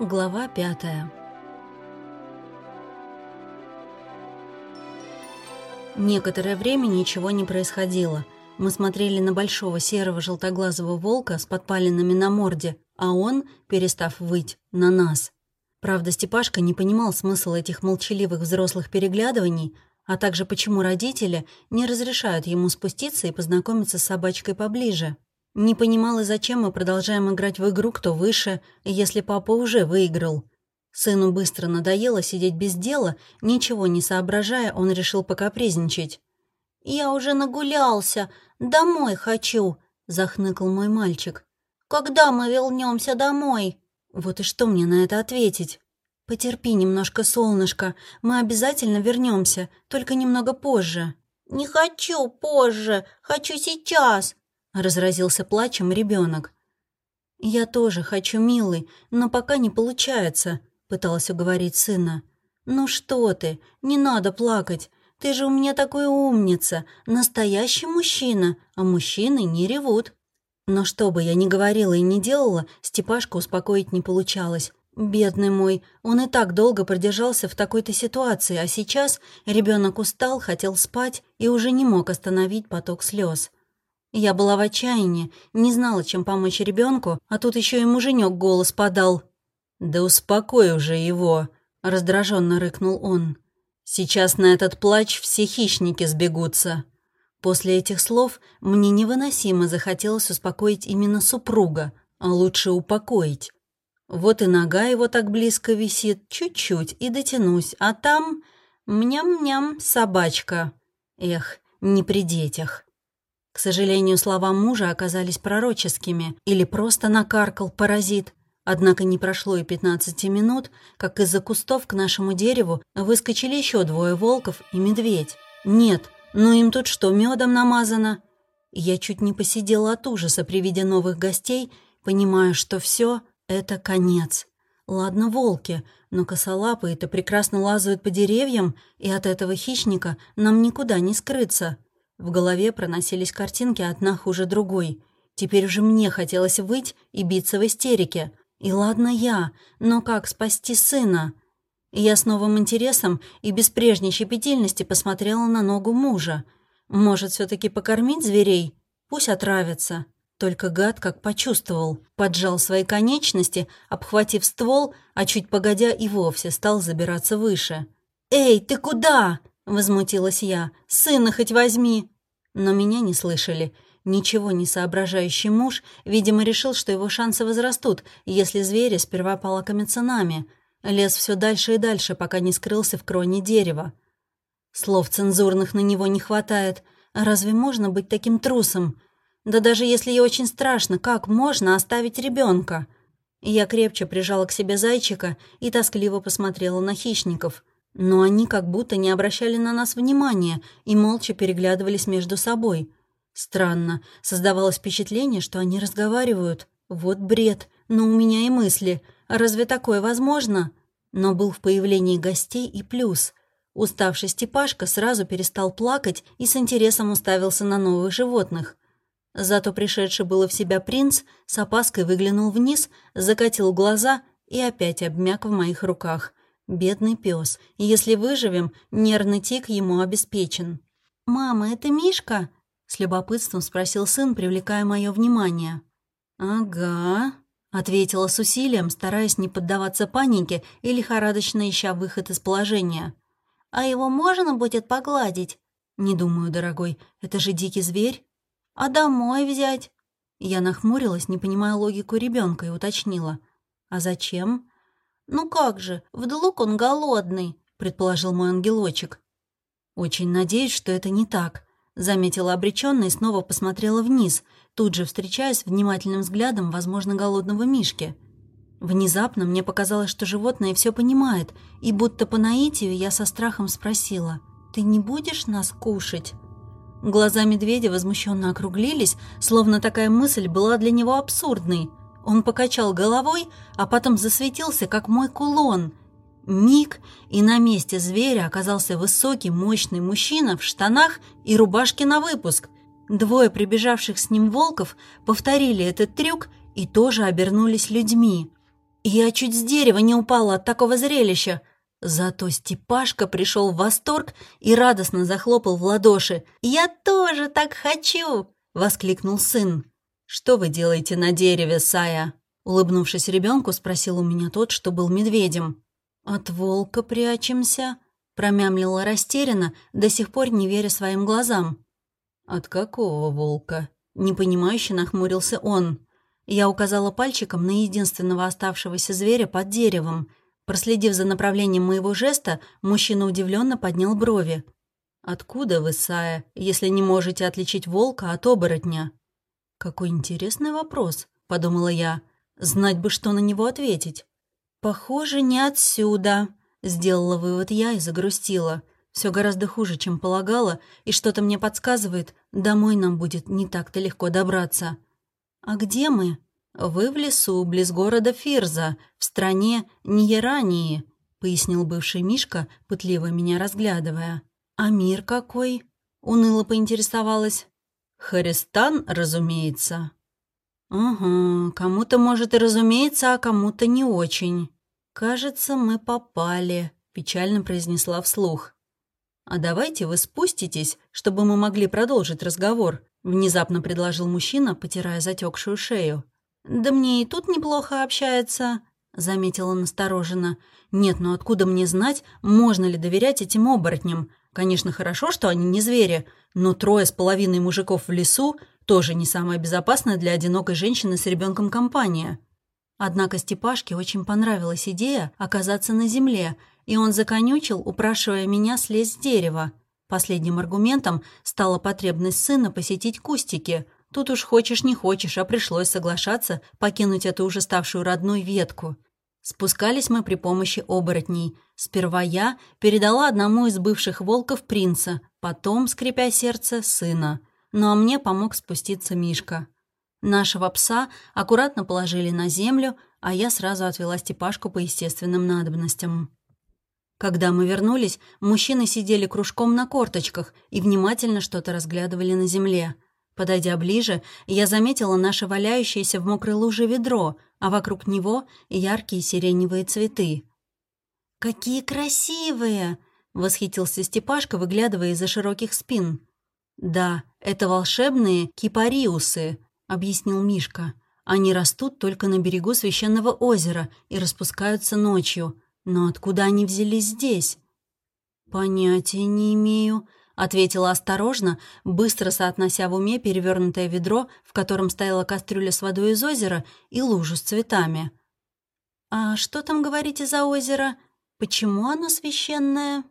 Глава пятая Некоторое время ничего не происходило. Мы смотрели на большого серого желтоглазого волка с подпалинами на морде, а он, перестав выть, на нас. Правда, Степашка не понимал смысл этих молчаливых взрослых переглядываний, а также почему родители не разрешают ему спуститься и познакомиться с собачкой поближе. Не понимал и зачем мы продолжаем играть в игру «Кто выше», если папа уже выиграл. Сыну быстро надоело сидеть без дела, ничего не соображая, он решил покапризничать. «Я уже нагулялся, домой хочу», — захныкал мой мальчик. «Когда мы вернемся домой?» Вот и что мне на это ответить? «Потерпи немножко, солнышко, мы обязательно вернемся, только немного позже». «Не хочу позже, хочу сейчас», Разразился плачем ребенок. «Я тоже хочу, милый, но пока не получается», — пыталась уговорить сына. «Ну что ты, не надо плакать. Ты же у меня такой умница, настоящий мужчина, а мужчины не ревут». Но что бы я ни говорила и не делала, Степашка успокоить не получалось. Бедный мой, он и так долго продержался в такой-то ситуации, а сейчас ребенок устал, хотел спать и уже не мог остановить поток слез. Я была в отчаянии, не знала, чем помочь ребенку, а тут еще и муженек голос подал. «Да успокой уже его», — раздраженно рыкнул он. «Сейчас на этот плач все хищники сбегутся». После этих слов мне невыносимо захотелось успокоить именно супруга, а лучше упокоить. Вот и нога его так близко висит, чуть-чуть, и дотянусь, а там... Мням-ням, собачка. Эх, не при детях. К сожалению, слова мужа оказались пророческими или просто накаркал паразит. Однако не прошло и 15 минут, как из-за кустов к нашему дереву выскочили еще двое волков и медведь. Нет, ну им тут что, медом намазано? Я чуть не посидела от ужаса при виде новых гостей, понимая, что все это конец. Ладно, волки, но косолапые-то прекрасно лазают по деревьям, и от этого хищника нам никуда не скрыться. В голове проносились картинки одна хуже другой. Теперь уже мне хотелось выть и биться в истерике. И ладно я, но как спасти сына? Я с новым интересом и без прежней щепетильности посмотрела на ногу мужа. Может, все таки покормить зверей? Пусть отравятся. Только гад как почувствовал, поджал свои конечности, обхватив ствол, а чуть погодя и вовсе стал забираться выше. «Эй, ты куда?» — возмутилась я. «Сына хоть возьми!» Но меня не слышали. Ничего не соображающий муж, видимо, решил, что его шансы возрастут, если звери сперва полакомятся нами. Лез все дальше и дальше, пока не скрылся в кроне дерева. Слов цензурных на него не хватает. Разве можно быть таким трусом? Да даже если ей очень страшно, как можно оставить ребенка? Я крепче прижала к себе зайчика и тоскливо посмотрела на хищников — но они как будто не обращали на нас внимания и молча переглядывались между собой. Странно, создавалось впечатление, что они разговаривают. Вот бред, но у меня и мысли. Разве такое возможно? Но был в появлении гостей и плюс. Уставший Степашка сразу перестал плакать и с интересом уставился на новых животных. Зато пришедший было в себя принц с опаской выглянул вниз, закатил глаза и опять обмяк в моих руках — Бедный пес. Если выживем, нервный тик ему обеспечен. «Мама, это Мишка?» — с любопытством спросил сын, привлекая мое внимание. «Ага», — ответила с усилием, стараясь не поддаваться панике и лихорадочно ища выход из положения. «А его можно будет погладить?» «Не думаю, дорогой, это же дикий зверь». «А домой взять?» Я нахмурилась, не понимая логику ребенка, и уточнила. «А зачем?» «Ну как же, вдруг он голодный», — предположил мой ангелочек. «Очень надеюсь, что это не так», — заметила обречённо и снова посмотрела вниз, тут же встречаясь внимательным взглядом, возможно, голодного Мишки. Внезапно мне показалось, что животное все понимает, и будто по наитию я со страхом спросила, «Ты не будешь нас кушать?» Глаза медведя возмущенно округлились, словно такая мысль была для него абсурдной — он покачал головой, а потом засветился, как мой кулон. Миг, и на месте зверя оказался высокий, мощный мужчина в штанах и рубашке на выпуск. Двое прибежавших с ним волков повторили этот трюк и тоже обернулись людьми. Я чуть с дерева не упала от такого зрелища. Зато Степашка пришел в восторг и радостно захлопал в ладоши. «Я тоже так хочу!» — воскликнул сын. «Что вы делаете на дереве, Сая?» Улыбнувшись ребенку, спросил у меня тот, что был медведем. «От волка прячемся», — промямлила растерянно, до сих пор не веря своим глазам. «От какого волка?» — непонимающе нахмурился он. Я указала пальчиком на единственного оставшегося зверя под деревом — Проследив за направлением моего жеста, мужчина удивленно поднял брови. «Откуда вы, Сая, если не можете отличить волка от оборотня?» «Какой интересный вопрос», — подумала я. «Знать бы, что на него ответить». «Похоже, не отсюда», — сделала вывод я и загрустила. Все гораздо хуже, чем полагала, и что-то мне подсказывает, домой нам будет не так-то легко добраться. «А где мы?» «Вы в лесу, близ города Фирза, в стране Ньерании», — пояснил бывший Мишка, пытливо меня разглядывая. «А мир какой?» — уныло поинтересовалась. «Харистан, разумеется». «Угу, кому-то, может, и разумеется, а кому-то не очень. Кажется, мы попали», — печально произнесла вслух. «А давайте вы спуститесь, чтобы мы могли продолжить разговор», — внезапно предложил мужчина, потирая затекшую шею. «Да мне и тут неплохо общается», — заметила настороженно. «Нет, ну откуда мне знать, можно ли доверять этим оборотням? Конечно, хорошо, что они не звери, но трое с половиной мужиков в лесу тоже не самая безопасная для одинокой женщины с ребенком компания». Однако Степашке очень понравилась идея оказаться на земле, и он законючил, упрашивая меня слезть с дерева. Последним аргументом стала потребность сына посетить кустики — Тут уж хочешь не хочешь, а пришлось соглашаться покинуть эту уже ставшую родной ветку. Спускались мы при помощи оборотней. Сперва я передала одному из бывших волков принца, потом, скрипя сердце, сына. Ну а мне помог спуститься Мишка. Нашего пса аккуратно положили на землю, а я сразу отвела Степашку по естественным надобностям. Когда мы вернулись, мужчины сидели кружком на корточках и внимательно что-то разглядывали на земле. Подойдя ближе, я заметила наше валяющееся в мокрой луже ведро, а вокруг него яркие сиреневые цветы. «Какие красивые!» — восхитился Степашка, выглядывая из-за широких спин. «Да, это волшебные кипариусы», — объяснил Мишка. «Они растут только на берегу священного озера и распускаются ночью. Но откуда они взялись здесь?» «Понятия не имею», — ответила осторожно, быстро соотнося в уме перевернутое ведро, в котором стояла кастрюля с водой из озера, и лужу с цветами. «А что там говорите за озеро? Почему оно священное?»